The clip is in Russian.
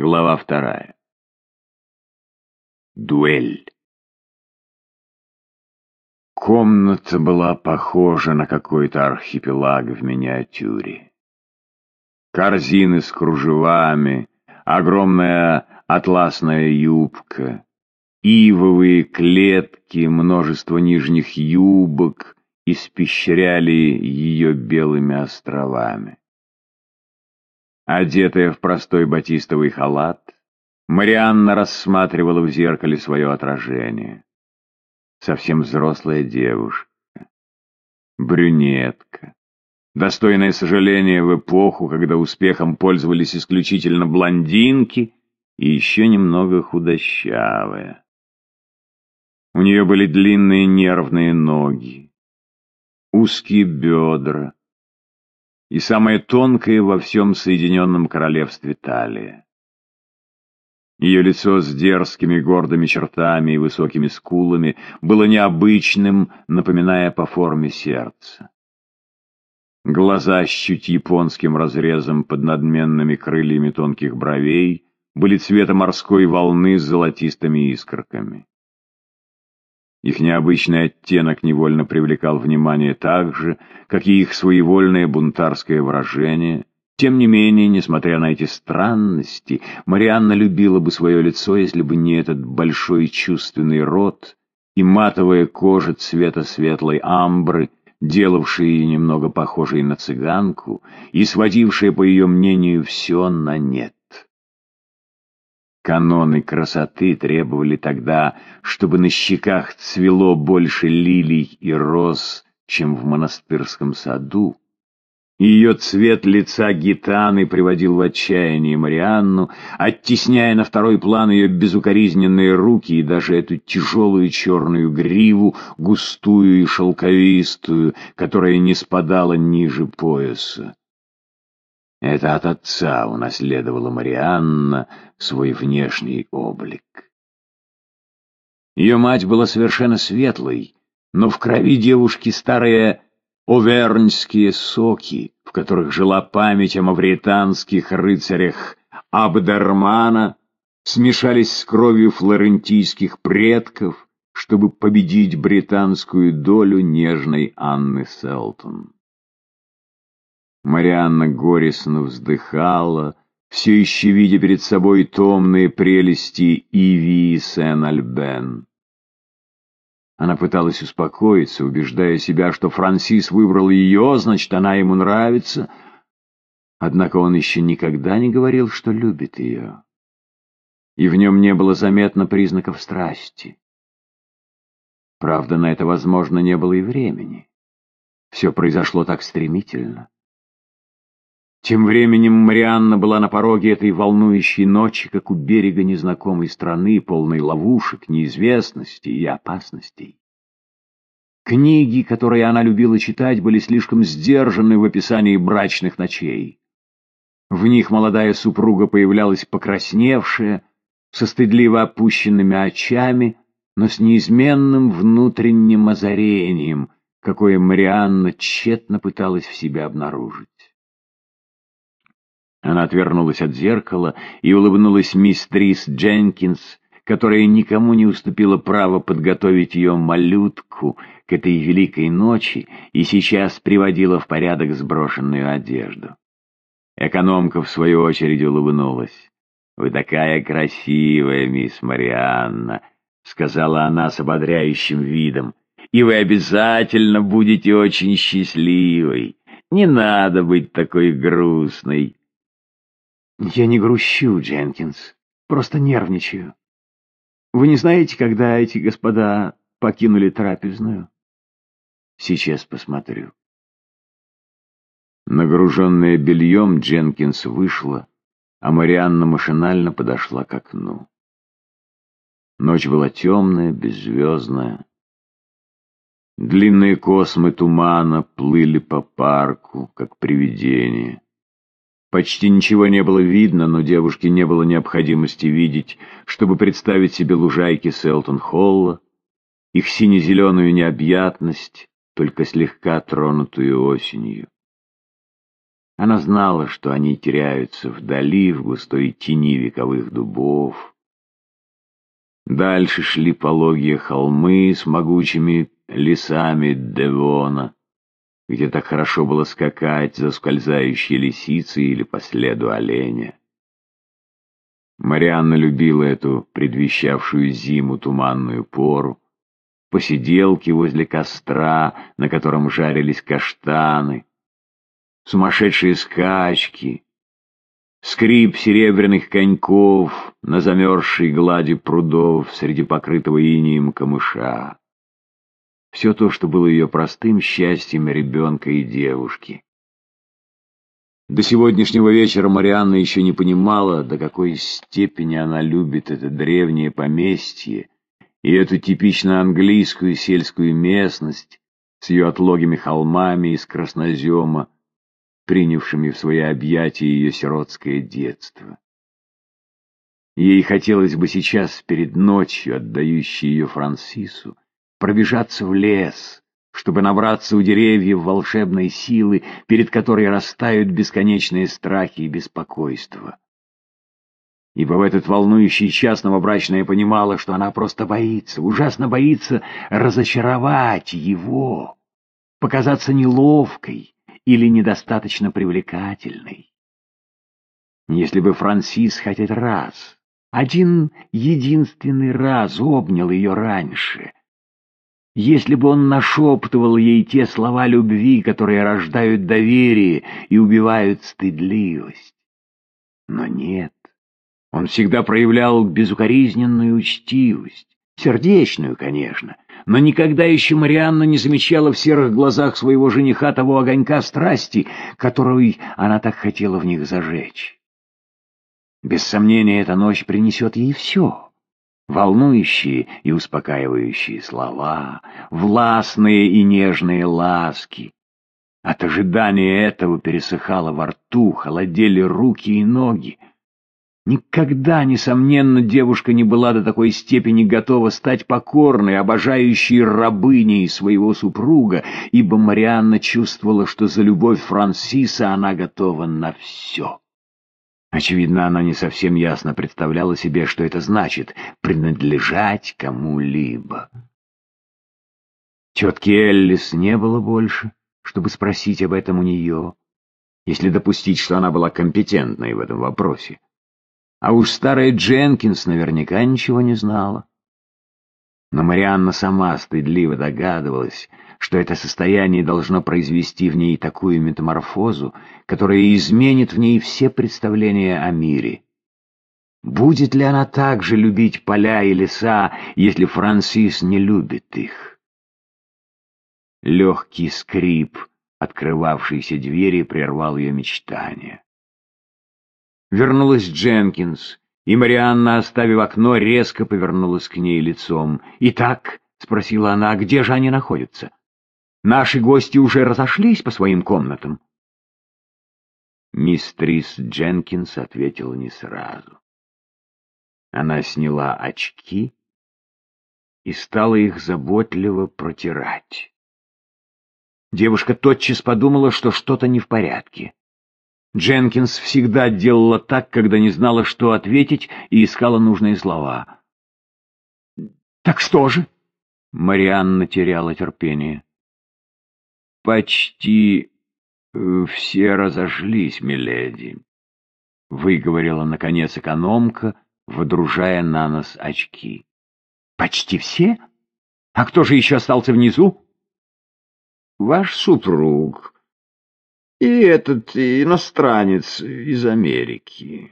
Глава вторая. Дуэль. Комната была похожа на какой-то архипелаг в миниатюре. Корзины с кружевами, огромная атласная юбка, ивовые клетки, множество нижних юбок испещряли ее белыми островами. Одетая в простой батистовый халат, Марианна рассматривала в зеркале свое отражение. Совсем взрослая девушка, брюнетка, достойное сожаления в эпоху, когда успехом пользовались исключительно блондинки и еще немного худощавая. У нее были длинные нервные ноги, узкие бедра, и самое тонкое во всем Соединенном Королевстве талия. Ее лицо с дерзкими гордыми чертами и высокими скулами было необычным, напоминая по форме сердца. Глаза с чуть японским разрезом под надменными крыльями тонких бровей были цвета морской волны с золотистыми искорками. Их необычный оттенок невольно привлекал внимание так же, как и их своевольное бунтарское выражение. Тем не менее, несмотря на эти странности, Марианна любила бы свое лицо, если бы не этот большой чувственный рот и матовая кожа цвета светлой амбры, делавшая ее немного похожей на цыганку и сводившая, по ее мнению, все на нет. Каноны красоты требовали тогда, чтобы на щеках цвело больше лилий и роз, чем в монастырском саду. Ее цвет лица гитаны приводил в отчаяние Марианну, оттесняя на второй план ее безукоризненные руки и даже эту тяжелую черную гриву, густую и шелковистую, которая не спадала ниже пояса. Это от отца унаследовала Марианна свой внешний облик. Ее мать была совершенно светлой, но в крови девушки старые оверньские соки, в которых жила память о мавританских рыцарях Абдармана, смешались с кровью флорентийских предков, чтобы победить британскую долю нежной Анны Селтон. Марианна горестно вздыхала, все еще видя перед собой томные прелести Иви и Сен-Альбен. Она пыталась успокоиться, убеждая себя, что Франсис выбрал ее, значит, она ему нравится. Однако он еще никогда не говорил, что любит ее. И в нем не было заметно признаков страсти. Правда, на это, возможно, не было и времени. Все произошло так стремительно. Тем временем Марианна была на пороге этой волнующей ночи, как у берега незнакомой страны, полной ловушек, неизвестностей и опасностей. Книги, которые она любила читать, были слишком сдержаны в описании брачных ночей. В них молодая супруга появлялась покрасневшая, со стыдливо опущенными очами, но с неизменным внутренним озарением, какое Марианна тщетно пыталась в себе обнаружить. Она отвернулась от зеркала и улыбнулась мисс Трис Дженкинс, которая никому не уступила право подготовить ее малютку к этой великой ночи и сейчас приводила в порядок сброшенную одежду. Экономка, в свою очередь, улыбнулась. «Вы такая красивая, мисс Марианна», — сказала она с ободряющим видом, — «и вы обязательно будете очень счастливой. Не надо быть такой грустной». Я не грущу, Дженкинс, просто нервничаю. Вы не знаете, когда эти господа покинули трапезную? Сейчас посмотрю. Нагруженная бельем, Дженкинс вышла, а Марианна машинально подошла к окну. Ночь была темная, беззвездная. Длинные космы тумана плыли по парку, как привидения. Почти ничего не было видно, но девушке не было необходимости видеть, чтобы представить себе лужайки Селтон-Холла, их сине-зеленую необъятность, только слегка тронутую осенью. Она знала, что они теряются вдали, в густой тени вековых дубов. Дальше шли пологие холмы с могучими лесами Девона, где так хорошо было скакать за скользающей лисицей или по следу оленя. Марианна любила эту предвещавшую зиму туманную пору, посиделки возле костра, на котором жарились каштаны, сумасшедшие скачки, скрип серебряных коньков на замерзшей глади прудов среди покрытого инием камыша. Все то, что было ее простым счастьем ребенка и девушки. До сегодняшнего вечера Марианна еще не понимала, до какой степени она любит это древнее поместье и эту типично английскую сельскую местность с ее отлогими холмами из краснозема, принявшими в свои объятия ее сиротское детство. Ей хотелось бы сейчас, перед ночью, отдающей ее Франсису, пробежаться в лес, чтобы набраться у деревьев волшебной силы, перед которой растают бесконечные страхи и беспокойства. Ибо в этот волнующий час новобрачная понимала, что она просто боится, ужасно боится разочаровать его, показаться неловкой, или недостаточно привлекательной. Если бы Франсис хоть раз, один единственный раз обнял ее раньше, если бы он нашептывал ей те слова любви, которые рождают доверие и убивают стыдливость. Но нет, он всегда проявлял безукоризненную учтивость, сердечную, конечно, но никогда еще Марианна не замечала в серых глазах своего жениха того огонька страсти, которую она так хотела в них зажечь. Без сомнения, эта ночь принесет ей все. Волнующие и успокаивающие слова, властные и нежные ласки. От ожидания этого пересыхало во рту, холодели руки и ноги. Никогда, несомненно, девушка не была до такой степени готова стать покорной, обожающей рабыней своего супруга, ибо Марианна чувствовала, что за любовь Франсиса она готова на все. Очевидно, она не совсем ясно представляла себе, что это значит — принадлежать кому-либо. Тетки Эллис не было больше, чтобы спросить об этом у нее, если допустить, что она была компетентной в этом вопросе. А уж старая Дженкинс наверняка ничего не знала. Но Марианна сама стыдливо догадывалась, что это состояние должно произвести в ней такую метаморфозу, которая изменит в ней все представления о мире. Будет ли она также любить поля и леса, если Франсис не любит их? Легкий скрип открывавшейся двери прервал ее мечтания. Вернулась Дженкинс, и Марианна, оставив окно, резко повернулась к ней лицом. «Итак?» — спросила она, — «где же они находятся? Наши гости уже разошлись по своим комнатам?» Мистрис Дженкинс ответила не сразу. Она сняла очки и стала их заботливо протирать. Девушка тотчас подумала, что что-то не в порядке. Дженкинс всегда делала так, когда не знала, что ответить, и искала нужные слова. «Так что же?» Марианна теряла терпение. «Почти э, все разошлись, миледи», — выговорила, наконец, экономка, водружая на нос очки. «Почти все? А кто же еще остался внизу?» «Ваш супруг», и этот иностранец из Америки.